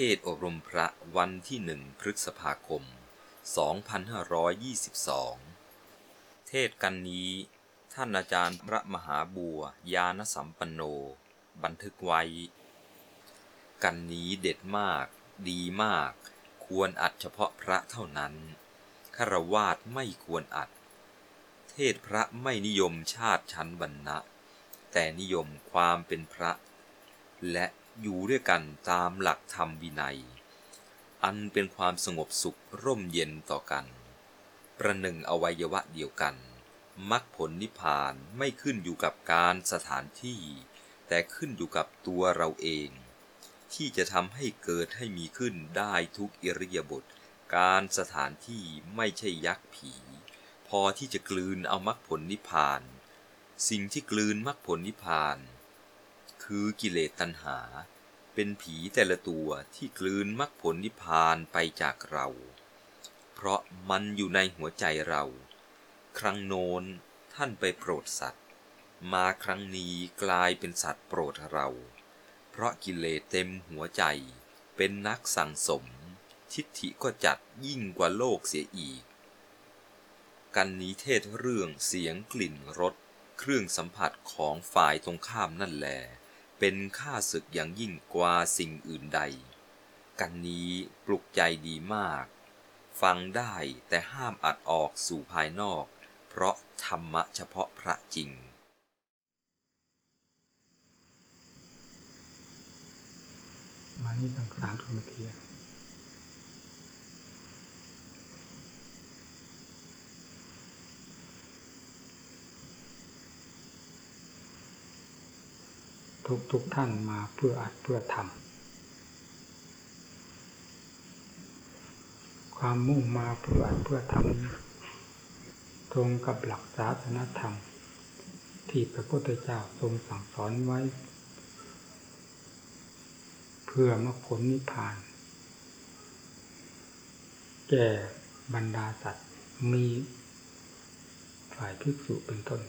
เทศอบรมพระวันที่หนึ่งพฤษภาคม 2522 เทศกันนี้ ท่านอาจารย์พระมหาบัวยานสัมปันโน บันทึกไว้ กันนี้เด็ดมาก ดีมาก ควรอัดเฉพาะพระเท่านั้นคาวาสไม่ควรอัด เทศพระไม่นิยมชาติชั้นบรรณะ แต่นิยมความเป็นพระ และ อยู่ด้วยกันตามหลักธรรมวินัย อันเป็นความสงบสุขร่มเย็นต่อกัน ประหนึ่งอวัยวะเดียวกันมรรคผลนิพพานไม่ขึ้นอยู่กับการสถานที่ แต่ขึ้นอยู่กับตัวเราเอง ที่จะทำให้เกิดให้มีขึ้นได้ทุกอิริยาบถการสถานที่ไม่ใช่ยักษ์ผี พอที่จะกลืนเอามรรคผลนิพพาน สิ่งที่กลืนมรรคผลนิพพาน คือกิเลสตัณหา เป็นผีแต่ละตัวที่กลืนมรรคผลนิพพานไปจากเรา เพราะมันอยู่ในหัวใจเรา ครั้งโน้นท่านไปโปรดสัตว์ มาครั้งนี้กลายเป็นสัตว์โปรดเรา เพราะกิเลสเต็มหัวใจ เป็นนักสั่งสม ทิฏฐิก็จัดยิ่งกว่าโลกเสียอีก กันนี้เทศเรื่องเสียงกลิ่นรสเครื่องสัมผัสของฝ่ายตรงข้ามนั่นแหละ เป็นค่าศึกอย่างยิ่งกว่าสิ่งอื่นใด กันนี้ปลุกใจดีมาก ฟังได้แต่ห้ามอัดออกสู่ภายนอก เพราะธรรมะเฉพาะพระจริง มานี่ตั้งสามสิบนาที ทุกทุกท่านมาเพื่ออัดเพื่อทำความมุ่งมาเพื่ออัดเพื่อทำตรงกับหลักศาสนธรรม ที่พระพุทธเจ้าทรงสั่งสอนไว้ เพื่อมรรคผลนิพพาน แก่บรรดาสัตว์มีฝ่ายภิกษุเป็นต้น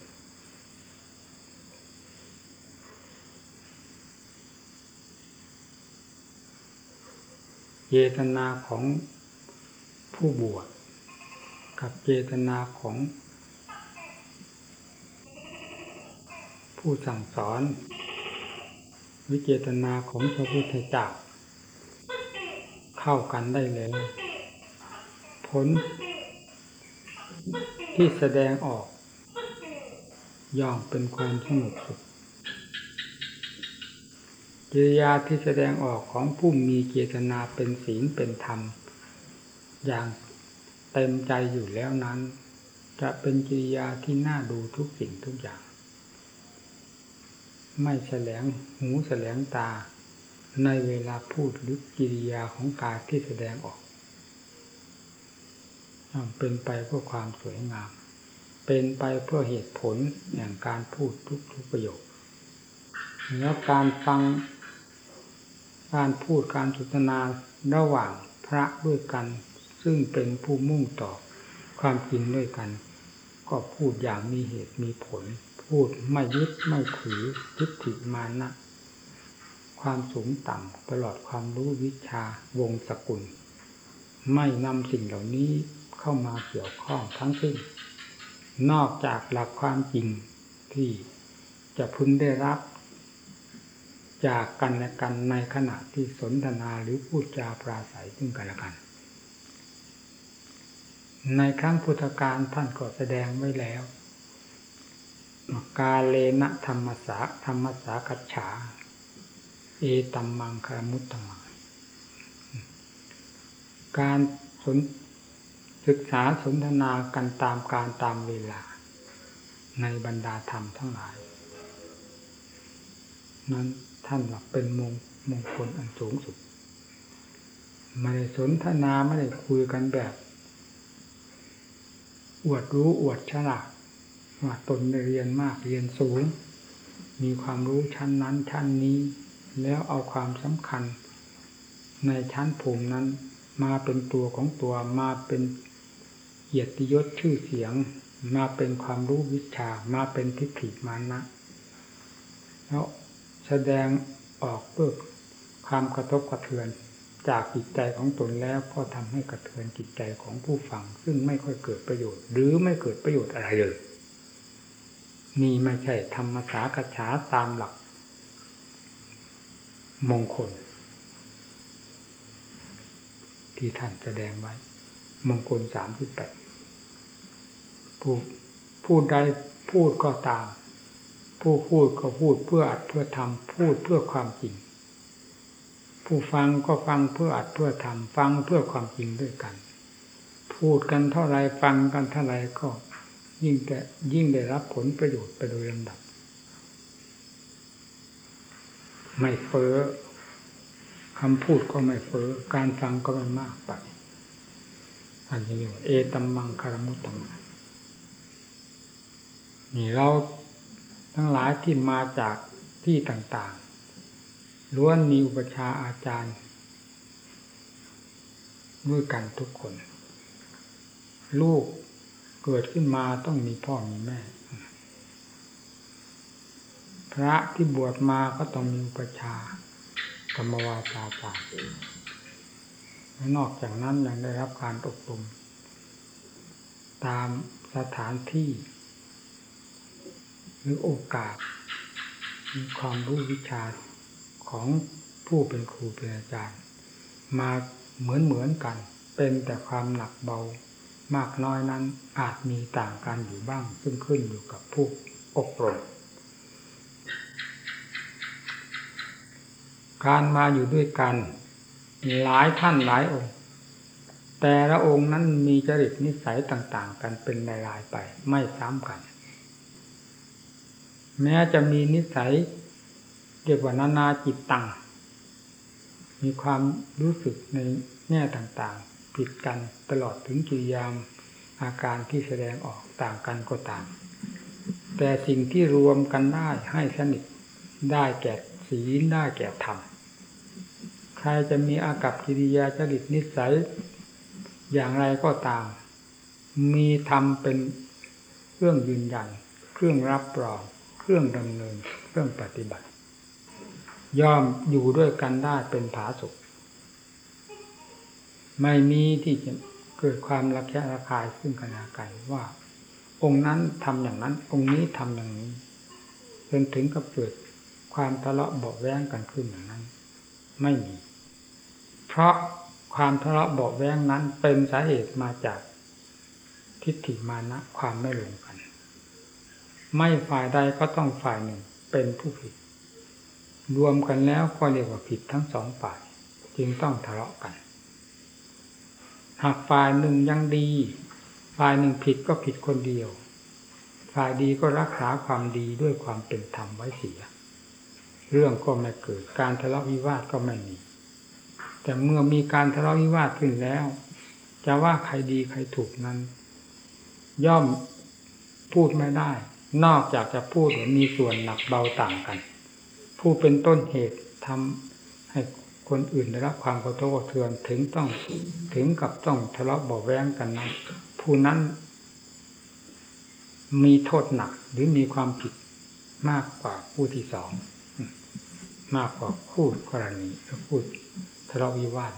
เจตนาของผู้บวชกับเจตนาของ ผู้สั่งสอนวิเจตนาของพระพุทธเจ้าเข้ากันได้เลยผลที่แสดงออกย่อมเป็นความสงบสุข กิริยาที่แสดงออกของผู้มีเจตนาเป็นศีลเป็นธรรม อย่างเต็มใจอยู่แล้วนั้น จะเป็นกิริยาที่น่าดูทุกสิ่งทุกอย่าง ไม่แสลงหูแสลงตา ในเวลาพูดหรือกิริยาของกายที่แสดงออก เป็นไปเพื่อความสวยงาม เป็นไปเพื่อเหตุผลอย่างการพูดทุกๆประโยคแล้วการฟัง การพูดการสนทนาระหว่างพระด้วยกัน ซึ่งเป็นผู้มุ่งต่อความจริงด้วยกัน ก็พูดอย่างมีเหตุมีผล พูดไม่ยึดไม่ถือทิฏฐิมานะ ความสูงต่ำตลอดความรู้วิชาวงสกุล ไม่นำสิ่งเหล่านี้เข้ามาเกี่ยวข้องทั้งสิ้นนอกจากหลักความจริงที่จะพึงได้รับ จากกันและกันในขณะที่สนทนาหรือพูดจาปราศัยซึ่งกันและกัน ในครั้งพุทธกาลท่านก็แสดงไว้แล้ว กาเลนะธรรมสาธรรมสากัจฉา เอตัมมังคามุตตมังการสนศึกษาสนทนากันตามการตามเวลา ในบรรดาธรรมทั้งหลาย นั้น ท่านว่าเป็นมงมงคลอันสูงสุดไม่ได้สนทนาไม่ได้คุยกันแบบ อวดรู้อวดฉลาดว่าตนได้เรียนมากเรียนสูง มีความรู้ชั้นนั้นชั้นนี้ แล้วเอาความสำคัญ ในชั้นภูมินั้น มาเป็นตัวของตัวมาเป็นเกียรติยศชื่อเสียง มาเป็นความรู้วิชามาเป็นทิฏฐิมานะแล้ว แสดงออกเพื่อความกระทบกระเทือน จากจิตใจของตนแล้วก็ทำให้กระเทือนจิตใจของผู้ฟัง ซึ่งไม่ค่อยเกิดประโยชน์ หรือไม่เกิดประโยชน์อะไรเลยนี่ไม่ใช่ธรรมสากฉาตามหลัก มงคล ที่ท่านแสดงไว้ มงคลสามที่แปดผู้พูดใดพูดก็ตาม ผู้พูดก็พูดเพื่ออัดเพื่อทำพูดเพื่อความจริง ผู้ฟังก็ฟังเพื่ออัดเพื่อทำฟังเพื่อความจริงด้วยกัน พูดกันเท่าไรฟังกันเท่าไรก็ยิ่งแต่ยิ่งได้รับผลประโยชน์ไปโดยลำดับ ไม่เฟ้อคำพูดก็ไม่เฟ้อการฟังก็ไม่มากไปอันนี้เอตัมมังคารมุตตัมมังนี่เรา ทั้งหลายที่มาจากที่ต่างๆล้วนมีอุปชาอาจารย์ด้วยกันทุกคน ลูกเกิดขึ้นมาต้องมีพ่อมีแม่ พระที่บวชมาก็ต้องมีอุปชากรรมวาจาจารย์และนอกจากนั้นยังได้รับการอบรมตามสถานที่ หรือโอกาสมีความรู้วิชาของผู้เป็นครูเป็นอาจารย์ มาเหมือนเหมือนกัน เป็นแต่ความหนักเบามากน้อยนั้นอาจมีต่างกันอยู่บ้าง ซึ่งขึ้นอยู่กับผู้อบรมการมาอยู่ด้วยกัน หลายท่านหลายองค์ แต่ละองค์นั้นมีจริตนิสัยต่าง ๆ กันเป็นลายๆไปไม่ซ้ำกัน แม้จะมีนิสัยเรียกว่านานาจิตตังมีความรู้สึกในแง่ต่างๆ ผิดกันตลอดถึงกิริยามอาการที่แสดงออกต่างกันก็ต่ามแต่สิ่งที่รวมกันได้ให้สนิทได้แก่ศีลได้แก่ธรรม ใครจะมีอากับกิริยาจริตนิสัย อย่างไรก็ตาม มีธรรมเป็นเครื่องยืนยัน เครื่องรับรอง เครื่องดำเนินเครื่องปฏิบัติ ย่อมอยู่ด้วยกันได้เป็นผาสุกไม่มีที่จะเกิดความระแคะระคายซึ่งกันและกันว่า องค์นั้นทำอย่างนั้น องค์นี้ทำอย่างนี้จนถึงกับเกิดความทะเลาะเบาแว้งกันขึ้นอย่างนั้น ไม่มี เพราะความทะเลาะเบาแว้งนั้นเป็นสาเหตุมาจากทิฏฐิมานะความไม่หลงกัน ไม่ฝ่ายใดก็ต้องฝ่ายหนึ่งเป็นผู้ผิด รวมกันแล้วก็เรียกว่าผิดทั้งสองฝ่าย จึงต้องทะเลาะกัน หากฝ่ายหนึ่งยังดี ฝ่ายหนึ่งผิดก็ผิดคนเดียว ฝ่ายดีก็รักษาความดีด้วยความเป็นธรรมไว้เสีย เรื่องก็ไม่เกิดการทะเลาะวิวาทก็ไม่มี แต่เมื่อมีการทะเลาะวิวาทขึ้นแล้ว จะว่าใครดีใครถูกนั้น ย่อมพูดไม่ได้ นอกจากจะพูดว่ามีส่วนหนักเบาต่างกัน ผู้เป็นต้นเหตุทำให้คนอื่นได้รับความกระทบกระเทือนถึงต้องถึงกับต้องทะเลาะเบาแวงกันนั้นผู้นั้น มีโทษหนักหรือมีความผิดมากกว่าผู้ที่สองมากกว่าคู่กรณีหรือพูดทะเลาะวิวาท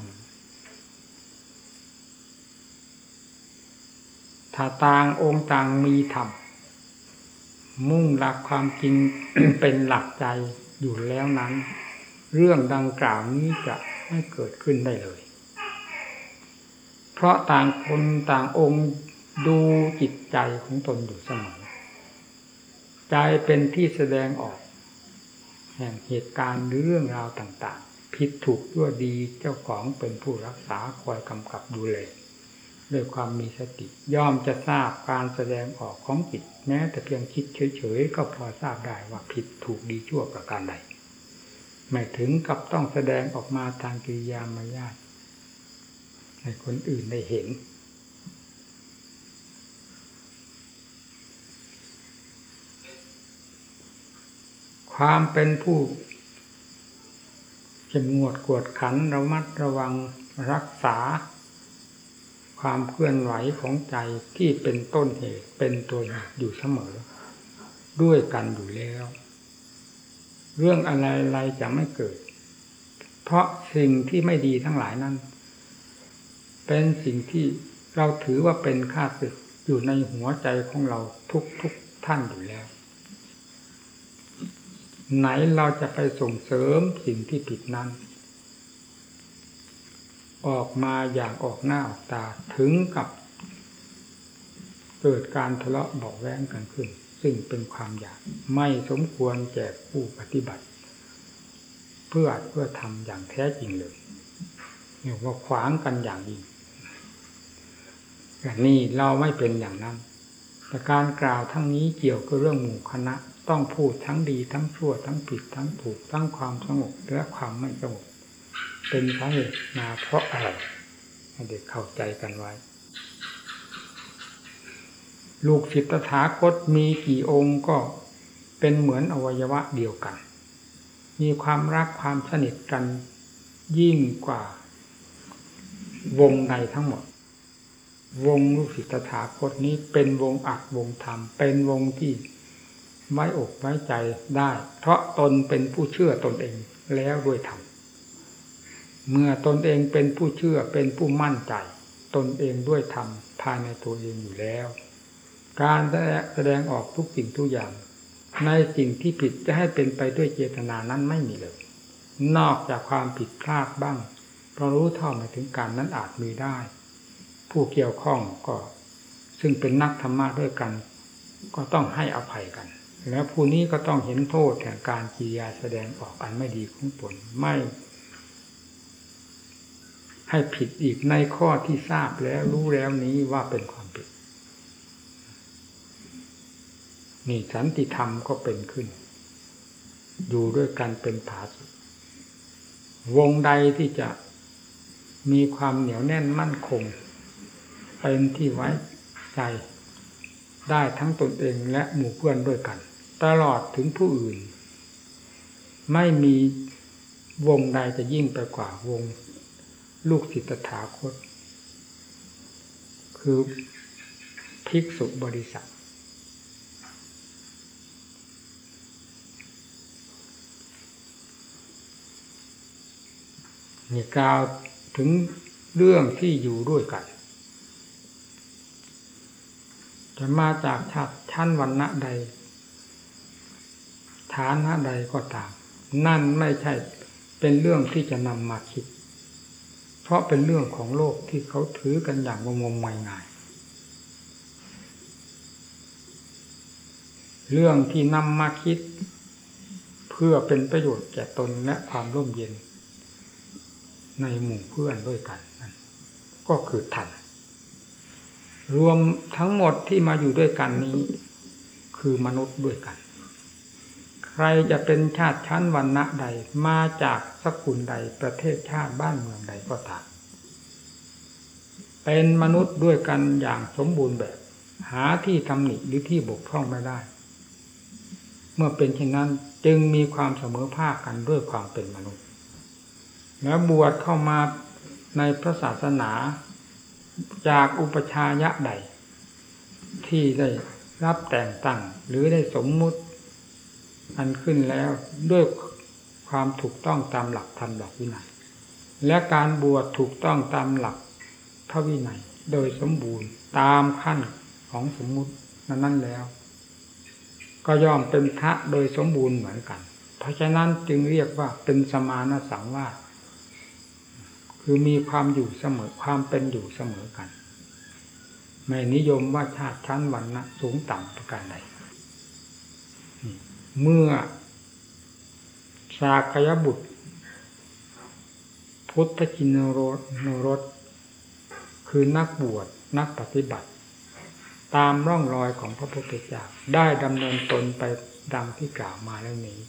ถ้าต่างองค์ต่างมีธรรม มุ่งหลักความจริงเป็นหลักใจอยู่แล้วนั้น เรื่องดังกล่าวนี้จะไม่เกิดขึ้นได้เลย เพราะต่างคนต่างองค์ดูจิตใจของตนอยู่เสมอใจเป็นที่แสดงออก แห่งเหตุการณ์หรือเรื่องราวต่างๆ ผิดถูกยั่วดีเจ้าของเป็นผู้รักษาคอยกำกับดูแล ด้วยความมีสติ ย่อมจะทราบการแสดงออกของจิตแม้แต่เพียงคิดเฉยๆก็พอทราบได้ว่าผิดถูกดีชั่วประการใดไม่ถึงกับต้องแสดงออกมาทางกิริยามายาทให้คนอื่นได้เห็น ความเป็นผู้เข้มงวดกวดขันระมัดระวังรักษา ความเคลื่อนไหวของใจที่เป็นต้นเหตุเป็นตัวอยู่เสมอ ด้วยกันอยู่แล้ว เรื่องอะไรๆจะไม่เกิด เพราะสิ่งที่ไม่ดีทั้งหลายนั้น เป็นสิ่งที่เราถือว่าเป็นค่าศึกอยู่ในหัวใจของเราทุกทุกท่านอยู่แล้ว ไหนเราจะไปส่งเสริมสิ่งที่ผิดนั้น ออกมาอย่างออกหน้าออกตาถึงกับ เกิดการทะเลาะเบาะแว้งกันขึ้น ซึ่งเป็นความอยากไม่สมควรแก่ผู้ปฏิบัติ เพื่อเพื่อทำอย่างแท้จริงเลยเรียกว่าขวางกันอย่างยิ่งอย่นี้เราไม่เป็นอย่างนั้น แต่การกล่าวทั้งนี้เกี่ยวกับเรื่องหมู่คณะ ต้องพูดทั้งดีทั้งชั่วทั้งผิดทั้งถูกทั้งความสงบและความไม่สงบ เป็นสาเหตุมาเพราะอะไรให้เด็กเข้าใจกันไว้ ลูกศิษย์ตถาคตมีกี่องค์ก็เป็นเหมือนอวัยวะเดียวกัน มีความรักความสนิทกันยิ่งกว่าวงในทั้งหมด วงลูกศิษย์ตถาคตนี้เป็นวงอัดวงธรรม เป็นวงที่ไว้อกไว้ใจได้ เพราะตนเป็นผู้เชื่อตนเองแล้วด้วยธรรม เมื่อตนเองเป็นผู้เชื่อเป็นผู้มั่นใจ ตนเองด้วยธรรมภายในตัวเองอยู่แล้ว การแสดงออกทุกสิ่งทุกอย่าง ในสิ่งที่ผิดจะให้เป็นไปด้วยเจตนานั้นไม่มีเลย นอกจากความผิดพลาดบ้าง เพราะรู้เท่าไม่ถึงการนั้นอาจมีได้ ผู้เกี่ยวข้องก็ ซึ่งเป็นนักธรรมะด้วยกัน ก็ต้องให้อภัยกันแล้วผู้นี้ก็ต้องเห็นโทษแห่งการกิริยาแสดงออกอันไม่ดีของตนไม่ ให้ผิดอีกในข้อที่ทราบแล้วรู้แล้วนี้ว่าเป็นความผิด นี่สันติธรรมก็เป็นขึ้น อยู่ด้วยกันเป็นผาสุวงใดที่จะมีความเหนียวแน่นมั่นคง เป็นที่ไว้ใจได้ทั้งตนเองและหมู่เพื่อนด้วยกัน ตลอดถึงผู้อื่น ไม่มีวงใดจะยิ่งไปกว่าวง ลูกศิษย์ตถาคต คือภิกษุบริษัทนี่กล่าวถึงเรื่องที่อยู่ด้วยกัน จะมาจากชาติชั้นวันณะใด ฐานะใดก็ตาม นั่นไม่ใช่เป็นเรื่องที่จะนำมาคิด ราะเป็นเรื่องของโลกที่เขาถือกันอย่างงมงายง่าย เรื่องที่นำมาคิด เพื่อเป็นประโยชน์แก่ตนและความร่มเย็น ในหมู่เพื่อนด้วยกันนั่นก็คือธรรมรวมทั้งหมดที่มาอยู่ด้วยกันนี้ คือมนุษย์ด้วยกัน ใครจะเป็นชาติชั้นวันณะใดมาจากสกุลใดประเทศชาติบ้านเมืองใดก็ตามเป็นมนุษย์ด้วยกันอย่างสมบูรณ์แบบ หาที่ตำหนิหรือที่บกพร่องไม่ได้ เมื่อเป็นเช่นนั้นจึงมีความเสมอภาคกันด้วยความเป็นมนุษย์ แล้วบวชเข้ามาในพระศาสนาจากอุปชายะใด ที่ได้รับแต่งตั้งหรือได้สมมุติ อันขึ้นแล้วด้วยความถูกต้องตามหลักธรรมหลักวินัยและการบวชถูกต้องตามหลักพระวินัยโดยสมบูรณ์ตามขั้นของสมมุตินั้นแล้ว ก็ย่อมเป็นพระโดยสมบูรณ์เหมือนกัน เพราะฉะนั้นจึงเรียกว่าเป็นสมานสังวาสคือมีความอยู่เสมอความเป็นอยู่เสมอกัน ไม่นิยมว่าชาติชั้นวันนะสูงต่ำประการใด เมื่อสากยบุตร พุทธจินโรโนรสคือนักบวชนักปฏิบัติ ตามร่องรอยของพระพุทธเจ้าได้ดำเนินตนไปดังที่กล่าวมาแล้วนี้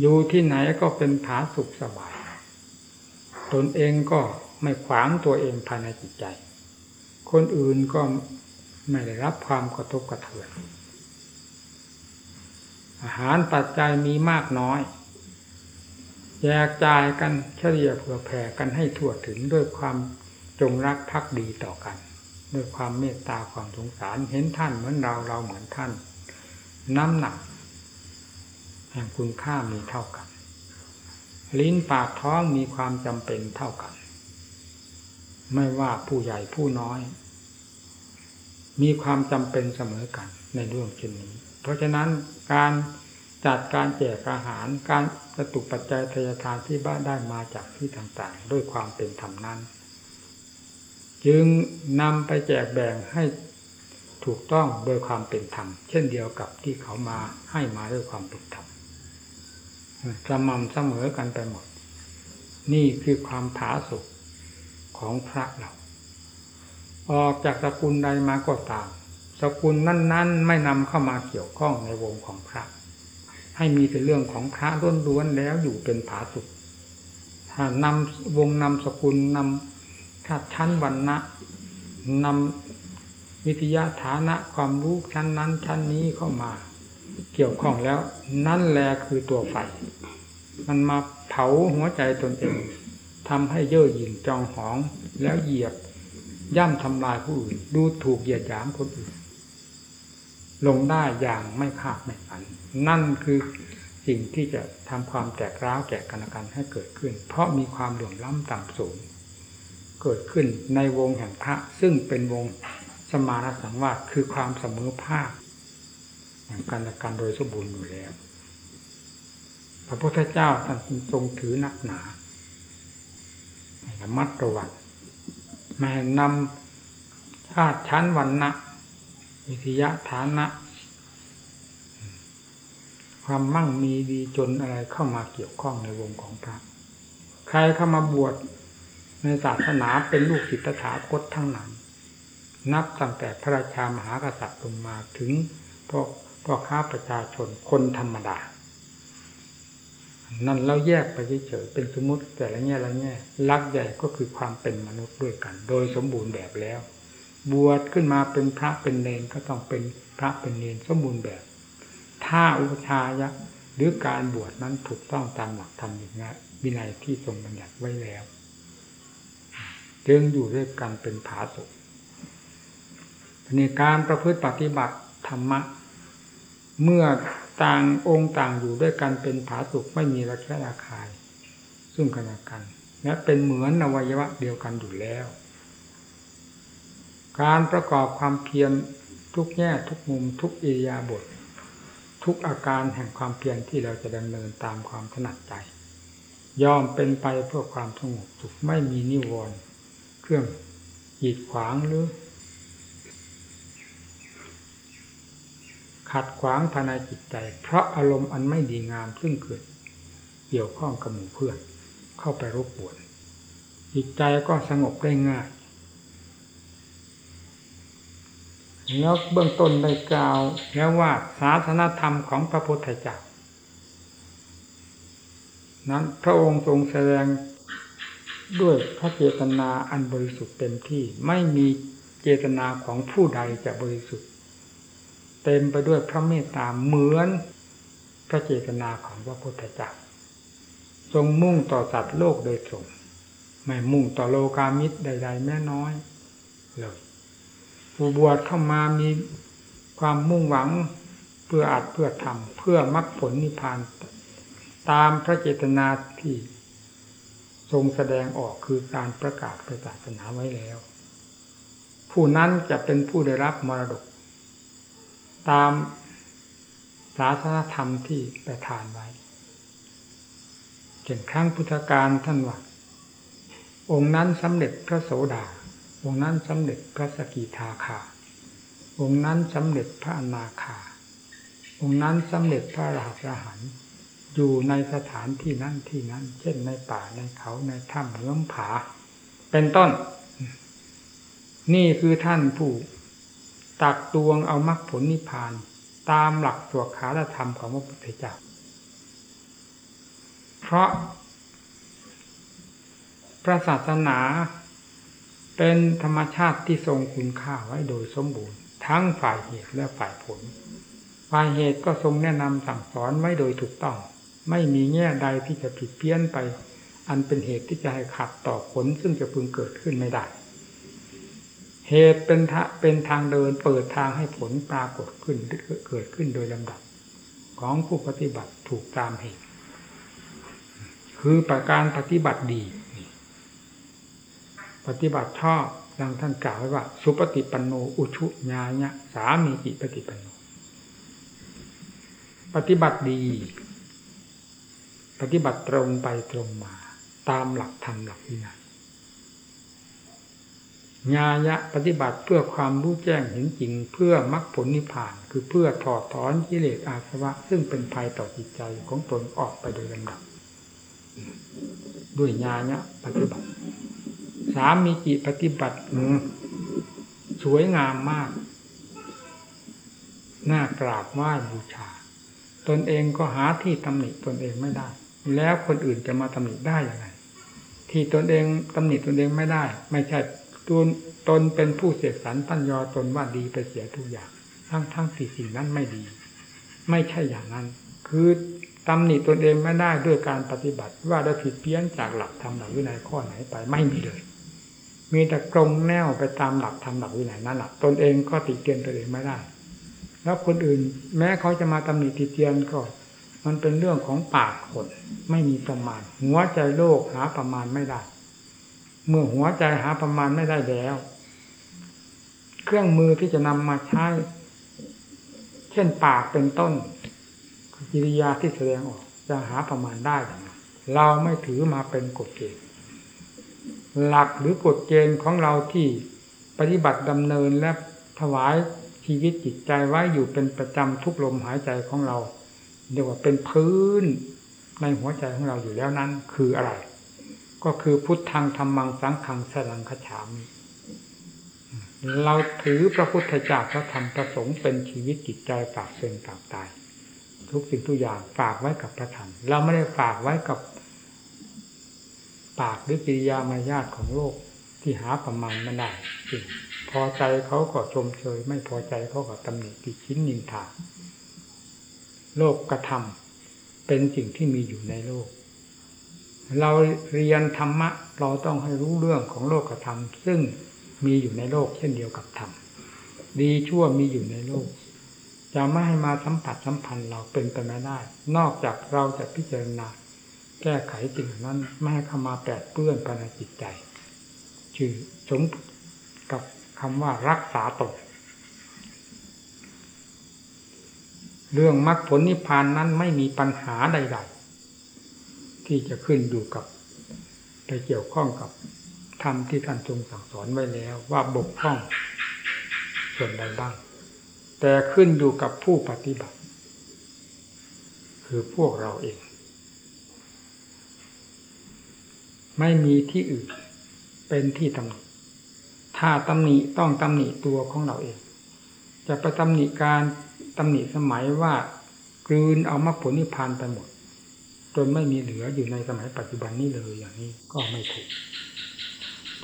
อยู่ที่ไหนก็เป็นผาสุขสบาย ตนเองก็ไม่ขวางตัวเองภายในจิตใจ คนอื่นก็ไม่ได้รับความกระทบกระเทือน อาหารปัจจัยมีมากน้อย แยกจ่ายกันเฉลี่ยเผื่อแผ่กันให้ทั่วถึงด้วยความจงรักภักดีต่อกัน ด้วยความเมตตาความสงสารเห็นท่านเหมือนเราเราเหมือนท่าน น้ำหนักแห่งคุณค่ามีเท่ากัน ลิ้นปากท้องมีความจำเป็นเท่ากัน ไม่ว่าผู้ใหญ่ผู้น้อย มีความจำเป็นเสมอกันในเรื่องเช่นนี้ เพราะฉะนั้น การจัดการแจกอาหาร การกระตุกปัจจัยทยทานที่บ้านได้มาจากที่ต่างๆ ด้วยความเป็นธรรมนั้น จึงนำไปแจกแบ่งให้ถูกต้องโดยความเป็นธรรม เช่นเดียวกับที่เขามาให้มาด้วยความเป็นธรรมสม่ำเสมอกันไปหมด นี่คือความผาสุกของพระเรา ออกจากสกุลใดมาก็ตาม สกุลนั้นๆ ไม่นำเข้ามาเกี่ยวข้องในวงของพระ ให้มีแต่เรื่องของพระล้วนๆแล้วอยู่เป็นผาสุกถ้านำวงนำสกุลนำาชั้นวันนะนำวิทยาฐานะความรู้ชั้นนั้นชั้นนี้เข้ามา เกี่ยวข้องแล้ว นั่นแหละคือตัวไฟมันมาเผาหัวใจตนเองทำให้เย่อหยิ่งจองหองแล้วเหยียบย่ำทำลายผู้อื่นดูถูกเหยียดหยามคนอื่น ลงได้อย่างไม่คาดไม่ฝัน นั่นคือสิ่งที่จะทำความแตกร้าวแก่กันและกันให้เกิดขึ้น เพราะมีความเหลื่อมล้ำต่ำสูง เกิดขึ้นในวงแห่งพระซึ่งเป็นวงสมานสังวาสคือความเสมอภาคแห่งกันและกันโดยสมบูรณ์อยู่แล้ว พระพุทธเจ้าท่านทรงถือนักหนาระมัดระวังไม่นำชาติชั้นวันนะ วิทยาฐานะ ความมั่งมีดีจนอะไรเข้ามาเกี่ยวข้องในวงของพระ ใครเข้ามาบวชในศาสนาเป็นลูกศิษย์ตถาคตทั้งนั้น นับตั้งแต่พระราชามหากษัตริย์ลงมาถึงพ่อพ่อค้าประชาชนคนธรรมดา นั่นเราแยกไปเฉยๆเป็นสมมติแต่ละแง่ละแง่ลักใหญ่ก็คือความเป็นมนุษย์ด้วยกัน โดยสมบูรณ์แบบแล้ว บวชขึ้นมาเป็นพระเป็นเนรก็ต้องเป็นพระเป็นเนรสมบูรณ์แบบ ถ้าอุปชายะหรือการบวชนั้นถูกต้องตามหลักธรรมอย่างนี้วินัยที่ทรงบัญญัติไว้แล้วจึงอยู่ด้วยกันเป็นผาสุกในการประพฤติปฏิบัติธรรมะ เมื่อต่างองค์ต่างอยู่ด้วยกันเป็นผาสุกไม่มีระแคะระคาย ซึ่งกันและกัน และเป็นเหมือนอวัยวะเดียวกันอยู่แล้ว การประกอบความเพียรทุกแง่ทุกมุมทุกอิริยาบถทุกอาการแห่งความเพียรที่เราจะดำเนินตามความถนัดใจ ย่อมเป็นไปเพื่อความสงบสุขไม่มีนิวรณ์เครื่องหีดขวางหรือ ขัดขวางภายในจิตใจ เพราะอารมณ์อันไม่ดีงามซึ่งเกิดเกี่ยวข้องกับหมู่เพื่อน เข้าไปรบกวนจิตใจก็สงบได้ง่าย แล้วเบื้องต้นได้กล่าวแล้วว่าศาสนธรรมของพระพุทธเจ้านั้นพระองค์ทรงแสดงด้วยพระเจตนาอันบริสุทธิ์เต็มที่ไม่มีเจตนาของผู้ใดจะบริสุทธิ์ เต็มไปด้วยพระเมตตาเหมือนพระเจตนาของพระพุทธเจ้าทรงมุ่งต่อสัตว์โลกโดยตรง ไม่มุ่งต่อโลกามิตรใด ๆ แม้น้อยเลย ผู้บวชเข้ามามีความมุ่งหวังเพื่ออัดเพื่อทำเพื่อมรรคผลนิพพานตามพระเจตนาที่ทรงแสดงออกคือการประกาศศาสนาไว้แล้ว ผู้นั้นจะเป็นผู้ได้รับมรดก ตามศาสนธรรมที่ประทานไว้เช่นครั้งพุทธกาลท่านว่าองค์นั้นสำเร็จพระโสดา องค์นั้นสำเร็จพระสกิทาคา องค์นั้นสำเร็จพระอนาคา องค์นั้นสำเร็จพระราหันต์อยู่ในสถานที่นั้นที่นั้น เช่นในป่าในเขาในถ้ำเหื้อมผา เป็นต้น นี่คือท่านผู้ตักตวงเอามรรคผลนิพพาน ตามหลักสวขาธรรมของพระพุทธเจ้าเพราะพระศาสนา เป็นธรรมชาติที่ทรงคุณค่าไว้โดยสมบูรณ์ ทั้งฝ่ายเหตุและฝ่ายผล ฝ่ายเหตุก็ทรงแนะนำสั่งสอนไว้โดยถูกต้อง ไม่มีแง่ใดที่จะผิดเพี้ยนไป อันเป็นเหตุที่จะให้ขัดต่อผลซึ่งจะพึงเกิดขึ้นไม่ได้ เหตุเป็นทะเป็นทางเดินเปิดทางให้ผลปรากฏขึ้นเกิดขึ้นโดยลำดับ ของผู้ปฏิบัติถูกตามเหตุ คือประการปฏิบัติดี ปฏิบัติชอบดังท่านกล่าวไว้ว่า สุปฏิปันโนอุชุญาญะสามีจิปฏิปันโนปฏิบัติดี ปฏิบัติตรงไปตรงมา ตามหลักธรรมหลักวินัยญาญะปฏิบัติเพื่อความรู้แจ้งเห็นจริง เพื่อมรรคผลนิพพาน คือเพื่อถอดถอนกิเลสอาสวะ ซึ่งเป็นภัยต่อจิตใจของตนออกไปโดยลำดับ ด้วยญาญะปฏิบัติ สามีจิปฏิบัติสวยงามมาก น่ากราบไหว้บูชา ตนเองก็หาที่ตำหนิตนเองไม่ได้ แล้วคนอื่นจะมาตำหนิได้อย่างไรที่ตนเองตำหนิตนเองไม่ได้ ไม่ใช่ตนตนเป็นผู้เสกสรรปัญญาตนว่าดีไปเสียทุกอย่าง ทั้งทั้งสี่สิ่งนั้นไม่ดี ไม่ใช่อย่างนั้น คือตำหนิตนเองไม่ได้ด้วยการปฏิบัติ ว่าได้ผิดเพี้ยนจากหลักธรรมหลักวินัยข้อไหนไปไม่มีเลย มีแต่กรงแนวไปตามหลักธรรมหลักวินัยนั่นแหละตนเองก็ติเตียนตนเองไม่ได้ แล้วคนอื่น แม้เขาจะมาตำหนิติเตียนก็ มันเป็นเรื่องของปากคนไม่มีประมาณ หัวใจโลกหาประมาณไม่ได้ เมื่อหัวใจหาประมาณไม่ได้แล้ว เครื่องมือที่จะนำมาใช้ เช่นปากเป็นต้นกิริยาที่แสดงออกจะหาประมาณได้หรือเราไม่ถือมาเป็นกฎเกณฑ์ หลักหรือกฎเกณฑ์ของเราที่ปฏิบัติดำเนินและถวายชีวิตจิตใจไว้อยู่เป็นประจำทุกลมหายใจของเราเรียกว่าเป็นพื้นในหัวใจของเราอยู่แล้วนั้น คืออะไร ก็คือพุทธังธรรมังสังขังสลังขฉามิเราถือพระพุทธเจ้าพระธรรมพระสงฆ์เป็นชีวิตจิตใจปากเป็นปากตาย ทุกสิ่งทุกอย่างฝากไว้กับพระธรรมเราไม่ได้ฝากไว้กับ ปากหรือกิริยามายาทของโลกที่หาประมาณไม่ได้จริงพอใจเขาก็ชมเชย ไม่พอใจเขาก็ตำหนิติชิ้นนินทาโลกกระทำเป็นสิ่งที่มีอยู่ในโลก เราเรียนธรรมะ เราต้องให้รู้เรื่องของโลกกระทำซึ่งมีอยู่ในโลกเช่นเดียวกับธรรมดีชั่วมีอยู่ในโลก จะไม่ให้มาสัมผัสสัมพันธ์เราเป็นไปไม่ได้ นอกจากเราจะพิจารณา ก้ไขสิ่งนั้นไม่ให้เข้ามาแปดเปื้อนภายในจิตใจชื่อสมกับคำว่ารักษาตนเรื่องมรรคผลนิพพานนั้นไม่มีปัญหาใดๆที่จะขึ้นอยู่กับ ไปเกี่ยวข้องกับธรรมที่ท่านทรงสั่งสอนไว้แล้วว่าบกพร่องส่วนใดบ้าง แต่ขึ้นอยู่กับผู้ปฏิบัติ คือพวกเราเอง ไม่มีที่อื่นเป็นที่ตำหนิถ้าตำหนิต้องตำหนิตัวของเราเอง จะไปตำหนิการตำหนิสมัยว่ากลืนเอามรรคผลนิพพานไปหมด จนไม่มีเหลืออยู่ในสมัยปัจจุบันนี้เลยอย่างนี้ก็ไม่ถูก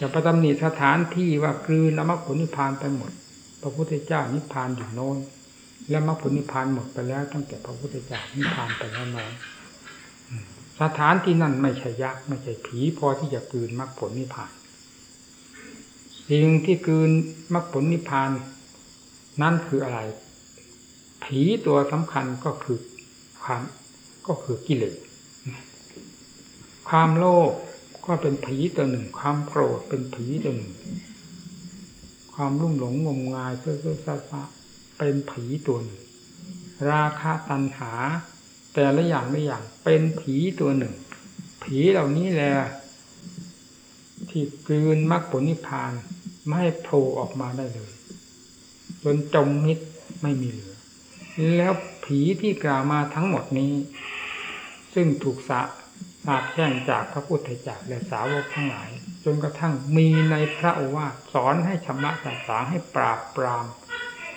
จะไปตำหนิสถานที่ว่ากลืนเอามรรคผลนิพพานไปหมด พระพุทธเจ้านิพพานอยู่โน้นและมรรคผลนิพพานหมดไปแล้วตั้งแต่พระพุทธเจ้านิพพานไปแล้วน้อย สถานที่นั่นไม่ใช่ยักษ์ไม่ใช่ผีพอที่จะกืนมรรคผลนิพพาน สิ่งที่คืนมรรคผลนิพพาน นั่นคืออะไร ผีตัวสำคัญก็คือความก็คือกิเลสความโลภก็เป็นผีตัวหนึ่ง ความโกรธเป็นผีตัวหนึ่ง ความรุ่มหลงงมงายเพื่อเพื่อซาซาเป็นผีตัวหนึ่งราคะตัณหา แต่ละอย่างละอย่าง เป็นผีตัวหนึ่ง ผีเหล่านี้แหละที่กลืนมรรคผลนิพพานไม่ให้โผล่ออกมาได้เลย จนจมมิดไม่มีเหลือ แล้วผีที่กล่าวมาทั้งหมดนี้ ซึ่งถูกสะสาบแช่งจากพระพุทธเจ้าและสาวกทั้งหลาย จนกระทั่งมีในพระโอวาทสอนให้ชำระสาสางให้ปราบปราม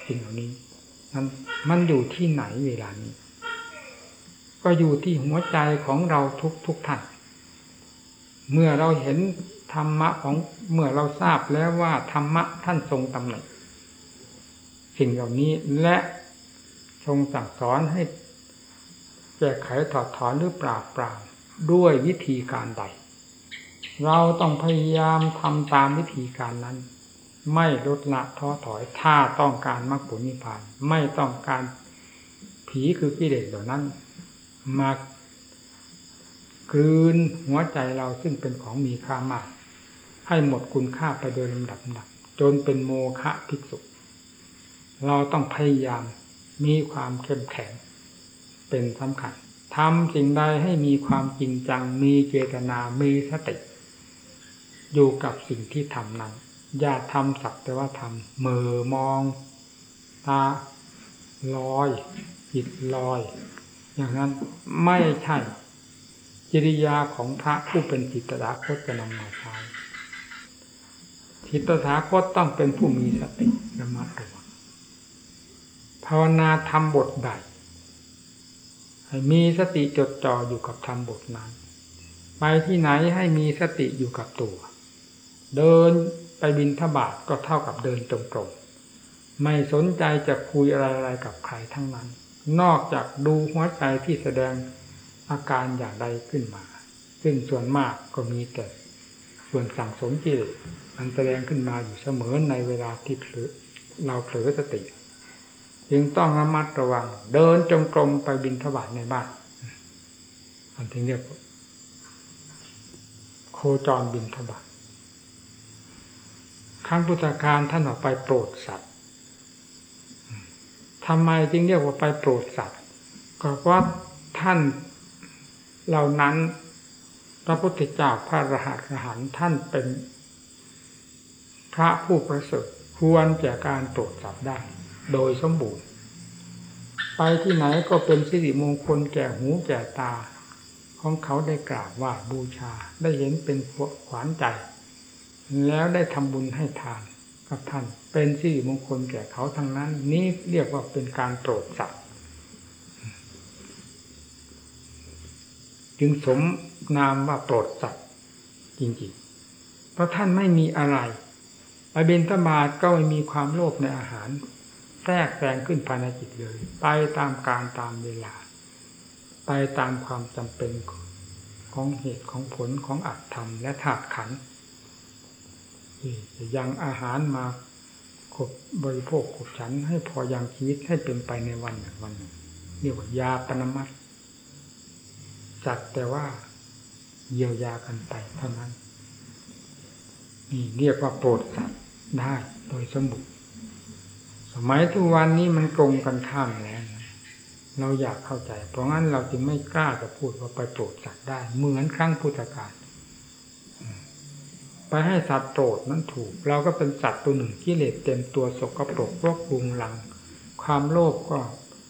สิ่งเหล่านี้นั้นมันอยู่ที่ไหนเวลานี้ ก็อยู่ที่หัวใจของเราทุกทุกท่านเมื่อเราเห็นธรรมะของเมื่อเราทราบแล้วว่าธรรมะท่านทรงตำหนิสิ่งเหล่านี้และทรงสั่งสอนให้แก้ไขถอดถอนหรือปราบปรามด้วยวิธีการใด เราต้องพยายามทำตามวิธีการนั้น ไม่ลดละท้อถอยถ้าต้องการมรรคผลนิพพาน ไม่ต้องการผีคือกิเลสเหล่านั้น มากลืนหัวใจเราซึ่งเป็นของมีค่ามาก ให้หมดคุณค่าไปโดยลำดับดับจนเป็นโมฆะภิกษุ เราต้องพยายามมีความเข้มแข็งเป็นสำคัญทำสิ่งใดให้มีความจริงจังมีเจตนา มีสติ อยู่กับสิ่งที่ทำนั้น อย่าทำสักแต่ว่าทำเมือมอง ตาลอยจิตลอย อย่างนั้นไม่ใช่จริยาของพระผู้เป็นจิตตถาคตจะนำมาใช้จิตตถาคตต้องเป็นผู้มีสติระมัดระวังภาวนาทำบทใดให้มีสติจดจ่ออยู่กับทำบทนั้น ไปที่ไหนให้มีสติอยู่กับตัว เดินไปบินทบาทก็เท่ากับเดินตรงๆไม่สนใจจะคุยอะไรๆกับใครทั้งนั้น นอกจากดูหัวใจที่แสดงอาการอย่างใดขึ้นมา ซึ่งส่วนมากก็มีแต่ส่วนสั่งสมจิตมันแสดงขึ้นมาอยู่เสมอในเวลาที่เผลอเราเผลอสติจึงต้องระมัดระวัง เดินจงกรมไปบินทบาทในบ้านอันที่เรียกโคจรบินทบาทครั้งพุทธการท่านออกไปโปรดสัตว์ ทำไมจึงเรียกว่าไปโปรดสัตว์ก็เพราะท่านเหล่านั้นพระพุทธเจ้าพระรหันต์อรหันท่านเป็น พระผู้ประเสริฐควรแก่การโปรดสัตว์ได้ โดยสมบูรณ์ ไปที่ไหนก็เป็นสิริมงคลแก่หูแก่ตา ของเขาได้กราบไหว้บูชาได้เห็นเป็นขวานใจ แล้วได้ทำบุญให้ทานกับท่าน เป็นสิริมงคลแก่เขาทั้งนั้น นี้เรียกว่าเป็นการโปรดสัตว์จึงสมนามว่าโปรดสัตว์จริงๆ เพราะท่านไม่มีอะไรอเบนตมาตก็ไม่มีความโลภในอาหารแทรกแซงขึ้นภายในจิตเลย ไปตามการตามเวลา ไปตามความจำเป็นของเหตุของผลของอัตธรรมและธาตุขันธ์ยังอาหารมา ขบบริโภคขบฉันให้พอยังชีวิตให้เป็นไปในวันหนึ่งวันหนึ่งเรียกว่ายาปนมัตจัดแต่ว่าเยียวยากันไปเท่านั้น นี่เรียกว่าโปรดสัตว์ได้โดยสมบูรสมัยทุกวันนี้มันตรงกันข้ามแล้วนะเราอยากเข้าใจ เพราะงั้นเราจึงไม่กล้าจะพูดว่าไปโปรดสัตว์ได้ เหมือนครั้งพุทธกาล ไปให้สัตว์โปรดนั้นถูก เราก็เป็นสัตว์ตัวหนึ่งกิเลสเต็มตัวสกปรกรกรุงหลัง ความโลภก็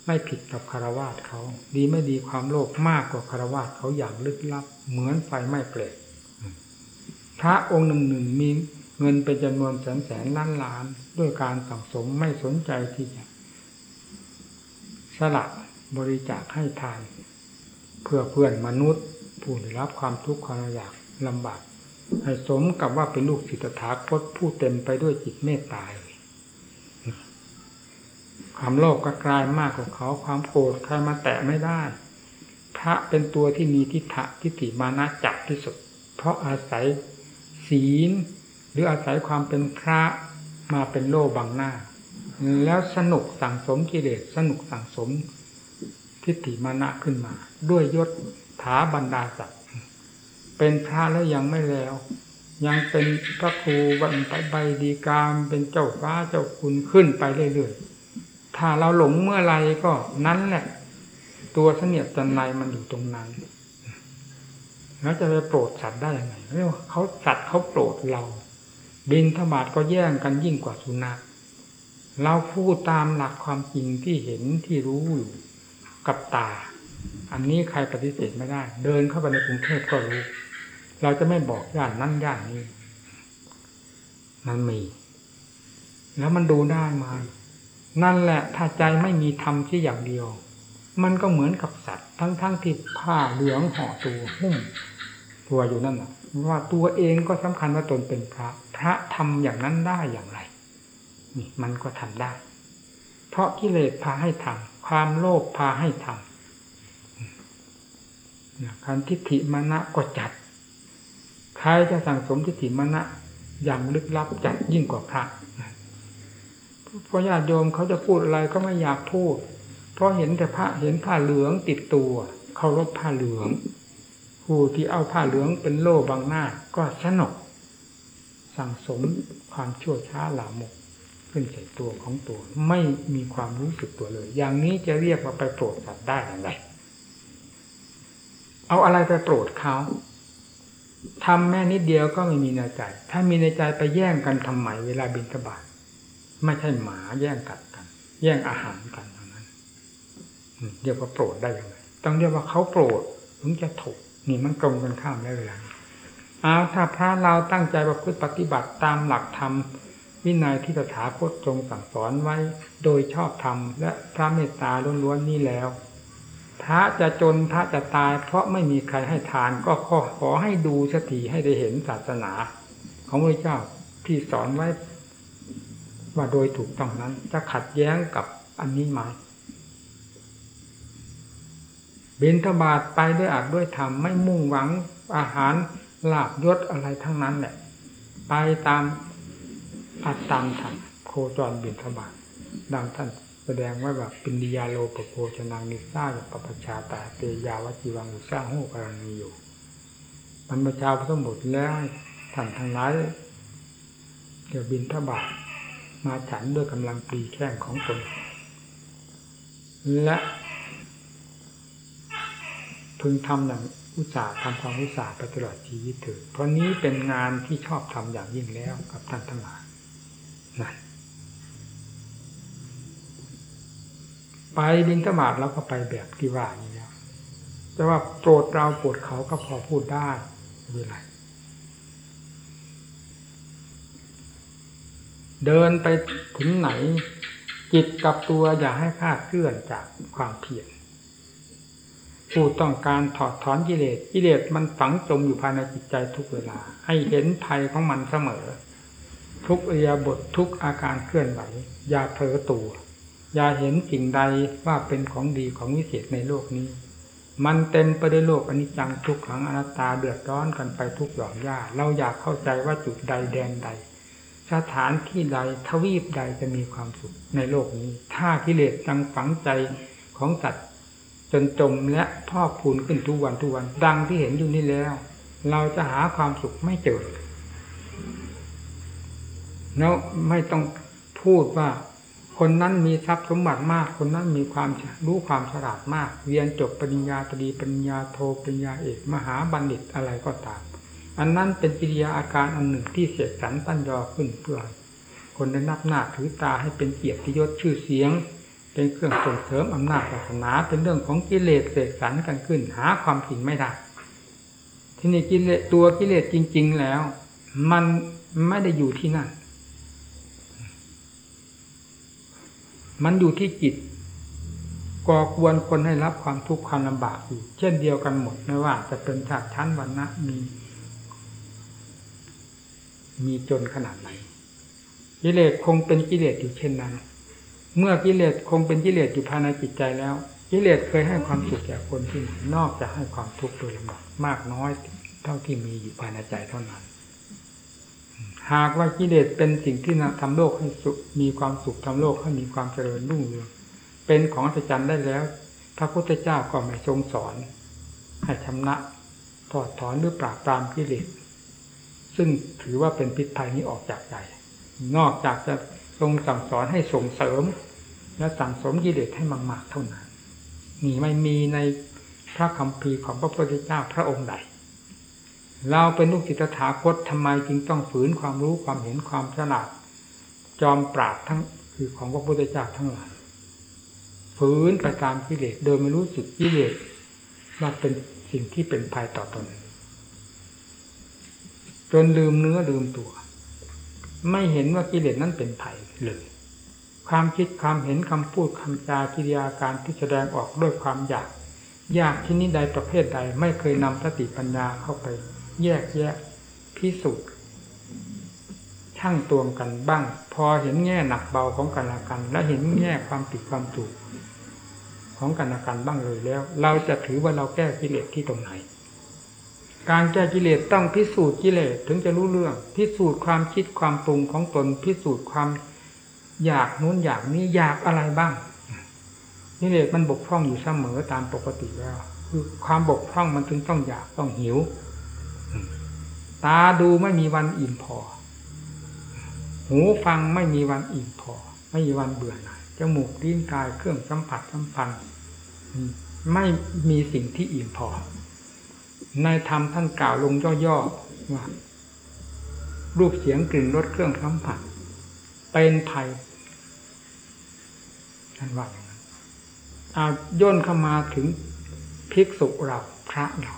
ไม่ผิดกับคารวาสเขา ดีไม่ดีความโลภมากกว่าคารวาสเขาอย่างลึกลับ เหมือนไฟไม้เปลกพระองค์หนึ่งหนึ่งมีเงินเป็นจำนวนแสนแสนล้านล้าน ด้วยการสั่งสมไม่สนใจที่จะสละบริจาคให้ทาน เพื่อเพื่อนมนุษย์ผู้ได้รับความทุกข์ความยากลำบาก ให้สมกับว่าเป็นลูกศิษย์ถาคตผู้เต็มไปด้วยจิตเมตตาความโลภกก็กลายมากกว่าเขาความโกรธใครมาแตะไม่ได้ พระเป็นตัวที่มีทิฏฐะทิฏฐิมานะจับที่สุด เพราะอาศัยศีล หรืออาศัยความเป็นพระมาเป็นโล่บังหน้า แล้วสนุกสั่งสมกิเลสสนุกสั่งสมทิฏฐิมานะขึ้นมา ด้วยยศถาบรรดาศักดิ์ เป็นพระแล้วยังไม่แล้ว ยังเป็นพระครูบันไปใบดีกามเป็นเจ้าฟ้าเจ้าคุณขึ้นไปเรื่อยๆถ้าเราหลงเมื่อไรก็นั้นแหละ ตัวเสนียดจันไรมันอยู่ตรงนั้นแล้วจะไปโปรดสัตว์ได้ยังไงเรียกว่าเขาสัตว์เขาโปรดเรา บินธบาตก็แย่งกันยิ่งกว่าสุนัขเราพูดตามหลักความจริงที่เห็นที่รู้อยู่กับตา อันนี้ใครปฏิเสธไม่ได้ เดินเข้าไปในกรุงเทพก็รู้ เราจะไม่บอกย่านนั่นย่านนี้ มันมี แล้วมันดูได้มา นั่นแหละถ้าใจไม่มีธรรมที่อย่างเดียว มันก็เหมือนกับสัตว์ทั้งๆทที่ผ้าเหลืองห่อตัวหุ้มตัวอยู่นั่นนะว่าตัวเองก็สำคัญว่าตนเป็นพระ พระทำอย่างนั้นได้อย่างไร นี่มันก็ทำได้ เพราะกิเลสพาให้ทำความโลภพาให้ทำการทิฏฐิมานะก็จัด รจะสั่งสมทิฏฐิมานะอย่างลึกลับจัดยิ่งกว่าพระเพราะญาติโยมเขาจะพูดอะไรก็ไม่อยากพูด เพราะเห็นแต่พระเห็นผ้าเหลืองติดตัวเคารพผ้าเหลืองผู้ที่เอาผ้าเหลืองเป็นโล่บังหน้าก็สนุกสั่งสมความชั่วช้าหลามกขึ้นใส่ตัวของตัว ไม่มีความรู้สึกตัวเลย อย่างนี้จะเรียกว่าไปโปรดสัตว์ได้อย่างไร เอาอะไรไปโปรดเขา ทำแม่นิดเดียวก็ไม่มีในใจ ถ้ามีในใจไปแย่งกันทำไมเวลาบินทบาทไม่ใช่หมาแย่งกัดกัน แย่งอาหารกันเท่านั้นเรียกว่าโปรดได้ยังไงต้องเรียกว่าเขาโปรดถึงจะถูกนี่มันตรงกันข้ามได้เวลาเอาถ้าพระเราตั้งใจประพฤติปฏิบัติตามหลักธรรมวินัยที่ตถาคตทรงสั่งสอนไว้ โดยชอบธรรมและพระเมตตาล้วนๆนี้แล้ว พระจะจนพระจะตาย เพราะไม่มีใครให้ทานก็ขอขอให้ดูสติให้ได้เห็นศาสนา ของพระเจ้าที่สอนไว้ ว่าโดยถูกต้องนั้น จะขัดแย้งกับอันนี้ไหมบินทบาทไปด้วยอาจด้วยธรรมไม่มุ่งหวังอาหารลาบยศอะไรทั้งนั้นแหละ ไปตามอัตตามธรรมโคจรบินทบาทดังท่าน แสดงว่าแบบปินดิยาโลปโภชนังนิซ่าปปชาตาเตยาวจีวังสร้างหูกรณีอยู่บรรพชาพระสมุทแล้วท่านทั้งหลายเดี๋ยวบินทบาทมาฉันด้วยกำลังปรีแข้งของตน และพึงทำอย่างอุตสาห์ทำความอุตสาห์ไปตลอดชีวิตเถิดเพราะนี้เป็นงานที่ชอบทำอย่างยิ่งแล้วกับท่านทั้งหลายนั่น ไปบินทบาทเราก็ไปแบบที่ว่านี้แล้วจะว่าโปรดเราโปรดเขาก็พอพูดได้ไม่เป็นไรเดินไปถึงไหน จิตกับตัวอย่าให้คลาดเคลื่อนจากความเพียรผู้ต้องการถอดถอนกิเลสกิเลสมันฝังจมอยู่ภายในจิตใจทุกเวลา ให้เห็นภัยของมันเสมอ ทุกเอียบททุกอาการเคลื่อนไหวอย่าเผลอตัว อย่าเห็นสิ่งใดว่าเป็นของดีของวิเศษในโลกนี้ มันเต็มไปด้วยโลกอนิจจังทุกขังอนัตตาเดือดร้อนกันไปทุกหย่อมย่าเราอยากเข้าใจว่าจุดใดแดนใด สถานที่ใดทวีปใดจะมีความสุขในโลกนี้ ถ้ากิเลสยังฝังใจของสัตว์จนจมและพอกพูนขึ้นทุกวันทุกวัน ดังที่เห็นอยู่นี้แล้ว เราจะหาความสุขไม่เจอแล้วไม่ต้องพูดว่า คนนั้นมีทรัพย์สมบัติมาก คนนั้นมีความรู้ความฉลาดมาก เรียนจบปริญญาตรีปริญญาโทปริญญาเอกมหาบัณฑิตอะไรก็ตาม อันนั้นเป็นปิริยาอาการอันหนึ่งที่เสียสันตั้นยอขึ้นเพื่อคนได้นับหน้าถือตาให้เป็นเกียรติยศชื่อเสียง เป็นเครื่องส่งเสริมอำนาจศาสนา เป็นเรื่องของกิเลสเสกสรรกันขึ้น หาความจริงไม่ได้ที่นี่กิเลสตัวกิเลสจริง ๆแล้ว มันไม่ได้อยู่ที่นั่น มันอยู่ที่จิตก่อกวนคนให้รับความทุกข์ความลำบากอยู่เช่นเดียวกันหมดไม่ว่าจะเป็นชาติชั้นวันนะมี มีจนขนาดไหนกิเลสคงเป็นกิเลสอยู่เช่นนั้น เมื่อกิเลสคงเป็นกิเลสอยู่ภายในจิตใจแล้วกิเลสเคยให้ความสุขแก่คนที่ไหนนอกจากให้ความทุกข์โดยลำดับมากน้อยเท่าที่มีอยู่ภายในใจเท่านั้น หากว่ากิเลสเป็นสิ่งที่ทำโลกให้สุขมีความสุขทำโลกให้มีความเจริญรุ่งเรืองเป็นของอัศจรรย์ได้แล้ว พระพุทธเจ้าก็ไม่ทรงสอน ให้ชำนะถอดถอนหรือปราบปรามกิเลสซึ่งถือว่าเป็นพิษภัยนี้ออกจากใจนอกจากจะทรงสั่งสอนให้ส่งเสริม และสั่งสมกิเลสให้มากๆเท่านั้นนี่ไม่มีในพระคัมภีร์ของพระพุทธเจ้าพระองค์ใด เราเป็นลูกศิษย์ถาคตทำไมจึงต้องฝืนความรู้ความเห็นความฉลาด จอมปราบทั้งคือของพระพุทธเจ้าทั้งหลายฝืนไปตามกิเลสโดยไม่รู้สึกกิเลสว่าเป็นสิ่งที่เป็นภัยต่อตน จนลืมเนื้อลืมตัว ไม่เห็นว่ากิเลสนั้นเป็นภัยเลยความคิดความเห็นคำพูดคำจากิริยาการที่แสดงออกด้วยความอยาก อยากที่นี้ใดประเภทใดไม่เคยนำสติปัญญาเข้าไป แยกแยะพิสูจน์ช่างตวงกันบ้าง พอเห็นแง่หนักเบาของกันและกัน และเห็นแง่ความผิดความถูกของกันและกันบ้างเลยแล้ว เราจะถือว่าเราแก้กิเลสที่ตรงไหน การแก้กิเลสต้องพิสูจน์กิเลสถึงจะรู้เรื่อง พิสูจน์ความคิดความปรุงของตนพิสูจน์ความอยากนู้นอยากนี้อยากอะไรบ้างกิเลสมันบกพร่องอยู่เสมอตามปกติแล้ว คือความบกพร่องมันถึงต้องอยากต้องหิว ตาดูไม่มีวันอิ่มพอ หูฟังไม่มีวันอิ่มพอ ไม่มีวันเบื่อหน่ายจมูกลิ้นกายเครื่องสัมผัสสัมพันธ์ไม่มีสิ่งที่อิ่มพอ ในธรรมท่านกล่าวลงย่อๆว่ารูปเสียงกลิ่นรสเครื่องสัมผัส เป็นภัยท่านว่าอย่างนั้นเอาย่นเข้ามาถึงภิกษุเราพระเรา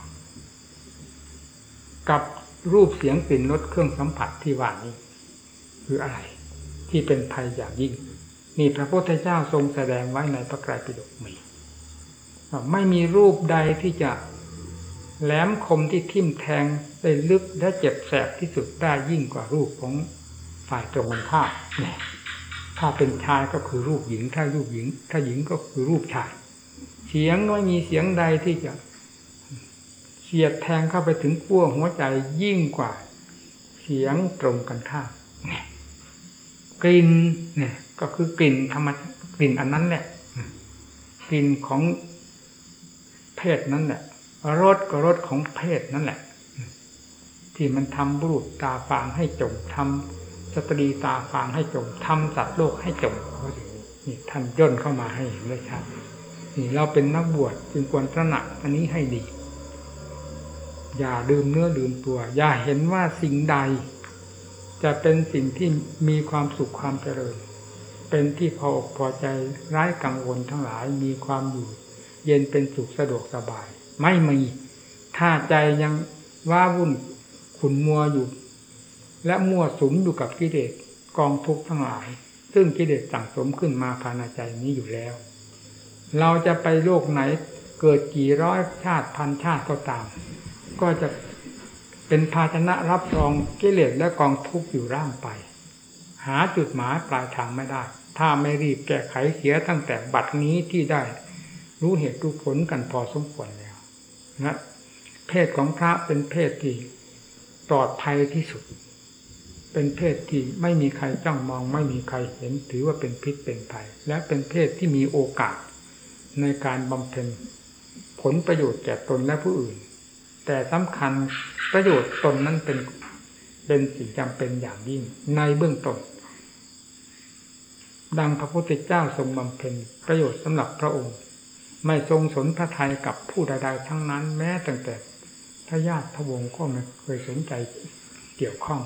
กับ รูปเสียงกลิ่นรสเครื่องสัมผัสที่ว่านี้ คืออะไร ที่เป็นภัยอย่างยิ่งนี่พระพุทธเจ้าทรงแสดงไว้ในพระไตรปิฎกมีไม่มีรูปใดที่จะแหลมคมที่ทิ่มแทงได้ลึกและเจ็บแสบที่สุดได้ยิ่งกว่ารูปของฝ่ายตรงข้ามเนี่ยถ้าเป็นชายก็คือรูปหญิง ถ้ารูปหญิง ถ้าหญิงก็คือรูปชาย เสียงไม่มีเสียงใดที่จะ เสียดแทงเข้าไปถึงขั้วหัวใจยิ่งกว่า เสียงตรงกันข้ามกลิ่นเนี่ย ก็คือกลิ่นธรรมกลิ่นอันนั้นแหละกลิ่นของเพศนั้นแหละรสก็รสของเพศนั่นแหละ ที่มันทำบุรุษตาฟางให้จมทำสตรีตาฟางให้จมทำสัตว์โลกให้จมนี่ท่านย่นเข้ามาให้เห็นเลยชัดนี่เราเป็นนักบวชจึงควรตระหนักอันนี้ให้ดี อย่าดื่มเนื้อดื่มตัว อย่าเห็นว่าสิ่งใด จะเป็นสิ่งที่มีความสุขความเจริญ เป็นที่พออกพอใจร้ายกังวลทั้งหลายมีความอยู่ เย็นเป็นสุขสะดวกสบาย ไม่มีถ้าใจยังว้าวุ่นขุนมัวอยู่ และมั่วสุมอยู่กับกิเลสกองทุกข์ทั้งหลาย ซึ่งกิเลสสั่งสมขึ้นมาภายในใจนี้อยู่แล้ว เราจะไปโลกไหนเกิดกี่ร้อยชาติพันชาติก็ตาม ก็จะเป็นภาชนะรับรองกิเลสและกองทุกข์อยู่ร่างไป หาจุดหมายปลายทางไม่ได้ ถ้าไม่รีบแก้ไขเสียตั้งแต่บัดนี้ที่ได้ รู้เหตุรู้ผลกันพอสมควรแล้วนะเพศของพระเป็นเพศที่ปลอดภัยที่สุด เป็นเพศที่ไม่มีใครจ้องมอง ไม่มีใครเห็นถือว่าเป็นพิษเป็นภัย และเป็นเพศที่มีโอกาสในการบำเพ็ญผลประโยชน์แก่ตนและผู้อื่น แต่สำคัญประโยชน์ตนนั้นเป็นเป็นสิ่งจำเป็นอย่างยิ่งในเบื้องต้นดังพระพุทธเจ้าทรงบำเพ็ญประโยชน์สำหรับพระองค์ ไม่ทรงสนพระทัยกับผู้ใดๆทั้งนั้น แม้ตั้งแต่พระญาติพระวงศ์ก็ไม่เคยสนใจเกี่ยวข้อง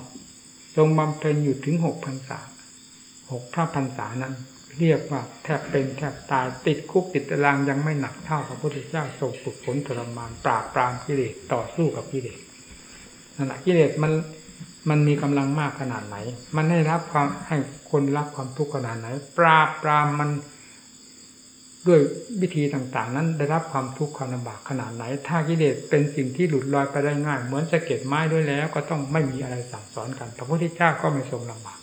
ทรงบำเพ็ญอยู่ถึงหกพรรษาหกพระพรรษานั้น เรียกว่าแทบเป็นแทบตายติดคุกติดตารางยังไม่หนักเท่าพระพุทธเจ้าทรงฝึกฝนทรมานปราบปรามกิเลสต่อสู้กับกิเลสนั่นแหละกิเลสมันมันมีกำลังมากขนาดไหน มันให้รับความให้คนรับความทุกข์ขนาดไหน ปราบปรามมันด้วยวิธีต่างๆ นั้นได้รับความทุกข์ความลำบากขนาดไหน ถ้ากิเลสเป็นสิ่งที่หลุดลอยไปได้ง่าย เหมือนสะเก็ดไม้ด้วยแล้ว ก็ต้องไม่มีอะไรสั่งสอนกัน พระพุทธเจ้าก็ไม่ทรงลำบาก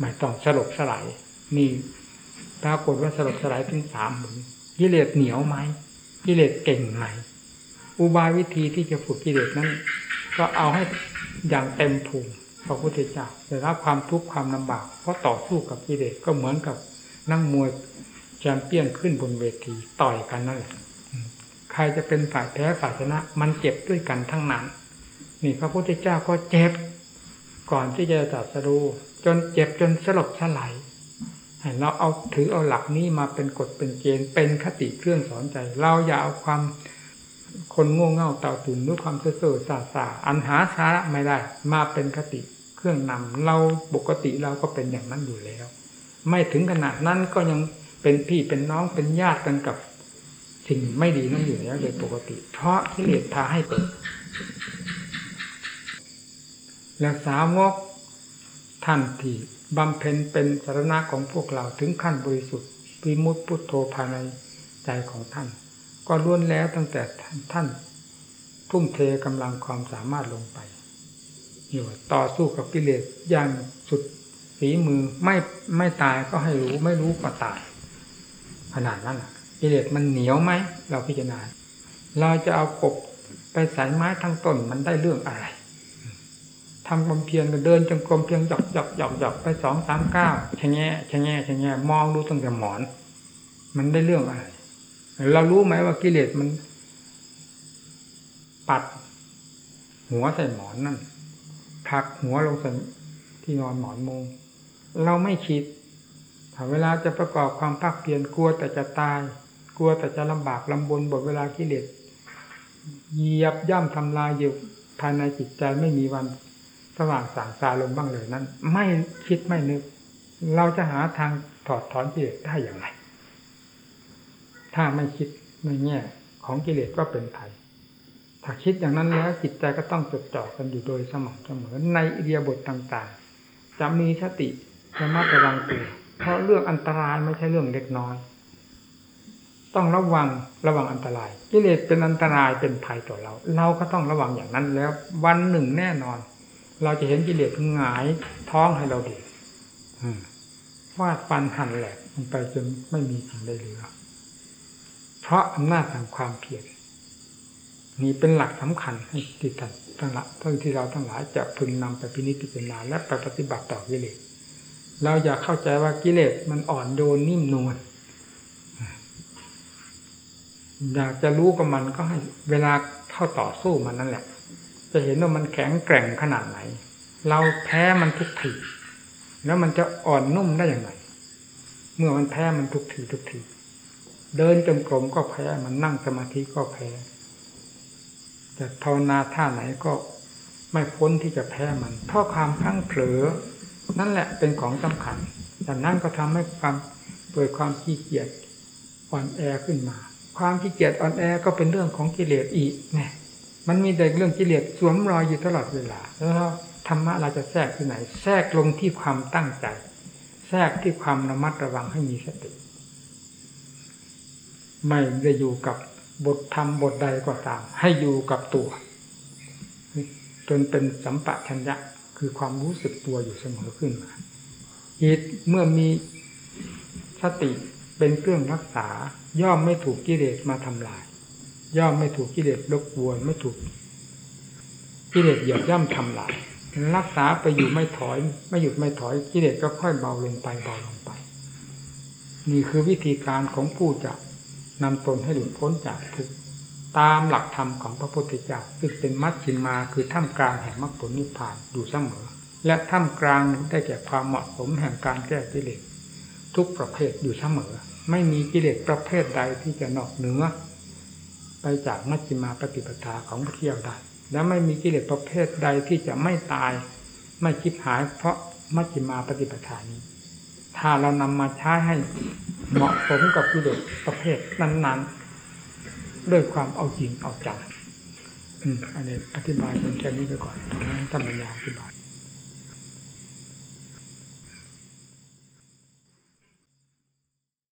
ไม่ต้องสลบสลาย นี่ปรากฏว่าสลบสลายถึงสามหนกิเลสเหนียวไหมกิเลสเก่งไหมอุบายวิธีที่จะฝึกกิเลสนั้น ก็เอาให้อย่างเต็มภูมิพระพุทธเจ้าได้รับความทุกข์ความลำบาก เพราะต่อสู้กับกิเลสก็เหมือนกับนั่งมวยแชมเปี้ยนขึ้นบนเวทีต่อยกันนั่นแหละใครจะเป็นฝ่ายแพ้ฝ่ายชนะ มันเจ็บด้วยกันทั้งนั้น นี่พระพุทธเจ้าก็เจ็บ ก่อนที่จะตรัสรู้จนเจ็บจนสลบสลาย เราเอาถือเอาหลักนี้มาเป็นกฎเป็นเกณฑ์เป็นคติเครื่องสอนใจ เราอย่าเอาความคนโง่เง่าเต่าตุนด้วยความเสื่อสาสาอันหาสาระไม่ได้ มาเป็นคติเครื่องนำเราปกติเราก็เป็นอย่างนั้นอยู่แล้ว ไม่ถึงขนาดนั้นก็ยังเป็นพี่เป็นน้องเป็นญาติกันกับสิ่งไม่ดีนั่นอยู่แล้วโดยปกติ เพราะกิเลสพาให้เป็นและสาวก ท่านที่บำเพ็ญเป็นสารณะของพวกเราถึงขั้นบริสุทธิ์วิมุตติพุทโธภายในใจของท่าน ก็ล้วนแล้วตั้งแต่ท่านทุ่มเทกำลังความสามารถลงไปอยู่ต่อสู้กับกิเลสอย่างสุดฝีมือไม่ไม่ตายก็ให้รู้ไม่รู้ก็ตาย ขนาดนั้นอะกิเลสมันเหนียวไหมเราพิจารณา เราจะเอากบไปใส่ไม้ทั้งต้นมันได้เรื่องอะไร ทำความเพียรก็เดินจงกรมเพียงหยอกหยอกหยอกหยอกไปสองสามเก้าชะแง่ชะแง่ชะแง่มองดูตั้งแต่หมอน มันได้เรื่องอะไรเรารู้ไหมว่ากิเลสมัน ปัด หัวใส่หมอนนั่นผักหัวลงใส่ที่นอนหมอนมุงเราไม่คิดถ้าเวลาจะประกอบความภาคเพียรกลัวแต่จะตาย กลัวแต่จะลำบากลำบนบทเวลากิเลสเหยียบย่ำทำลายอยู่ภายในจิตใจไม่มีวัน สว่างสางซาลงบ้างเลยนั้น ไม่คิดไม่นึก เราจะหาทางถอดถอนกิเลสได้อย่างไร ถ้าไม่คิดไม่แง่ของกิเลสก็เป็นภัยถ้าคิดอย่างนั้นแล้วจิตใจก็ต้องจดจ่อกันอยู่โดยสม่ำเสมอในอิเดียบทต่างๆ จะมีสติระมัดระวังตัวเพราะเรื่องอันตรายไม่ใช่เรื่องเล็กน้อย ต้องระวังระวังอันตราย กิเลสเป็นอันตรายเป็นภัยต่อเรา เราก็ต้องระวังอย่างนั้นแล้ว วันหนึ่งแน่นอน เราจะเห็นกิเลสหงายท้องให้เราดูอืมฟาดฟันหั่นแหลกมันไปจนไม่มีสิ่งใดเหลือ เพราะอำนาจแห่งความเพียรนี่เป็นหลักสำคัญให้ที่ท่านทั้งหลายทั้งที่เราทั้งหลายจะพึงนำไปพินิจพิจารณาและไปปฏิบัติต่อกิเลสเราอย่าเข้าใจว่ากิเลสมันอ่อนโยนนิ่มนวลอยากจะรู้กับมันก็ให้เวลาเข้าต่อสู้มันนั่นแหละ จะเห็นว่ามันแข็งแกร่งขนาดไหน เราแพ้มันทุกทีแล้วมันจะอ่อนนุ่มได้อย่างไรเมื่อมันแพ้มันทุกทีทุกทีเดินจงกรมก็แพ้มันนั่งสมาธิก็แพ้จะภาวนาท่าไหนก็ไม่พ้นที่จะแพ้มัน เพราะความพลั้งเผลอ นั่นแหละเป็นของสำคัญแต่นั่นก็ทำให้ความเปิดความขี้เกียจอ่อนแอขึ้นมา ความขี้เกียจอ่อนแอก็เป็นเรื่องของกิเลสอีกไง มันมีแต่เรื่องกิเลสสวมรอยอยู่ตลอดเวลา แล้วธรรมะเราจะแทรกที่ไหน แทรกลงที่ความตั้งใจ แทรกที่ความระมัดระวังให้มีสติ ไม่ได้อยู่กับบทธรรมบทใดก็ตาม ให้อยู่กับตัว จนเป็นสัมปะชัญญะคือความรู้สึกตัวอยู่เสมอขึ้นมาจิตเมื่อมีสติเป็นเครื่องรักษาย่อมไม่ถูกกิเลสมาทำลาย ย่อมไม่ถูกกิเลสรบกวนไม่ถูกกิเลสเหยียบย่ำทำลายรักษาไปอยู่ไม่ถอย ไม่หยุดไม่ถอยกิเลสก็ค่อยเบาลงไปเบาลงไป นี่คือวิธีการของผู้จะนำตนให้หลุดพ้นจากทุกข์ตามหลักธรรมของพระพุทธเจ้าซึ่งเป็นมัชฌิมาคือท่ามกลางแห่งมรรคผลนิพพานอยู่เสมอ และท่ามกลางได้แก่ความเหมาะสมแห่งการแก้กิเลสทุกประเภทอยู่เสมอ ไม่มีกิเลสประเภทใดที่จะนอกเหนือ ไปจากมัชฌิมาปฏิปทาของพระเที่ยวได้ และไม่มีกิเลสประเภทใดที่จะไม่ตาย ไม่คิดหาย เพราะมัชฌิมาปฏิปทานี้ ถ้าเรานำมาใช้ให้เหมาะสมกับกิเลสประเภทนั้น ๆ ด้วยความเอาจริงเอาจังอันนี้อธิบายเป็นแค่นี้ไปก่อนท่านปัญญาอธิบาย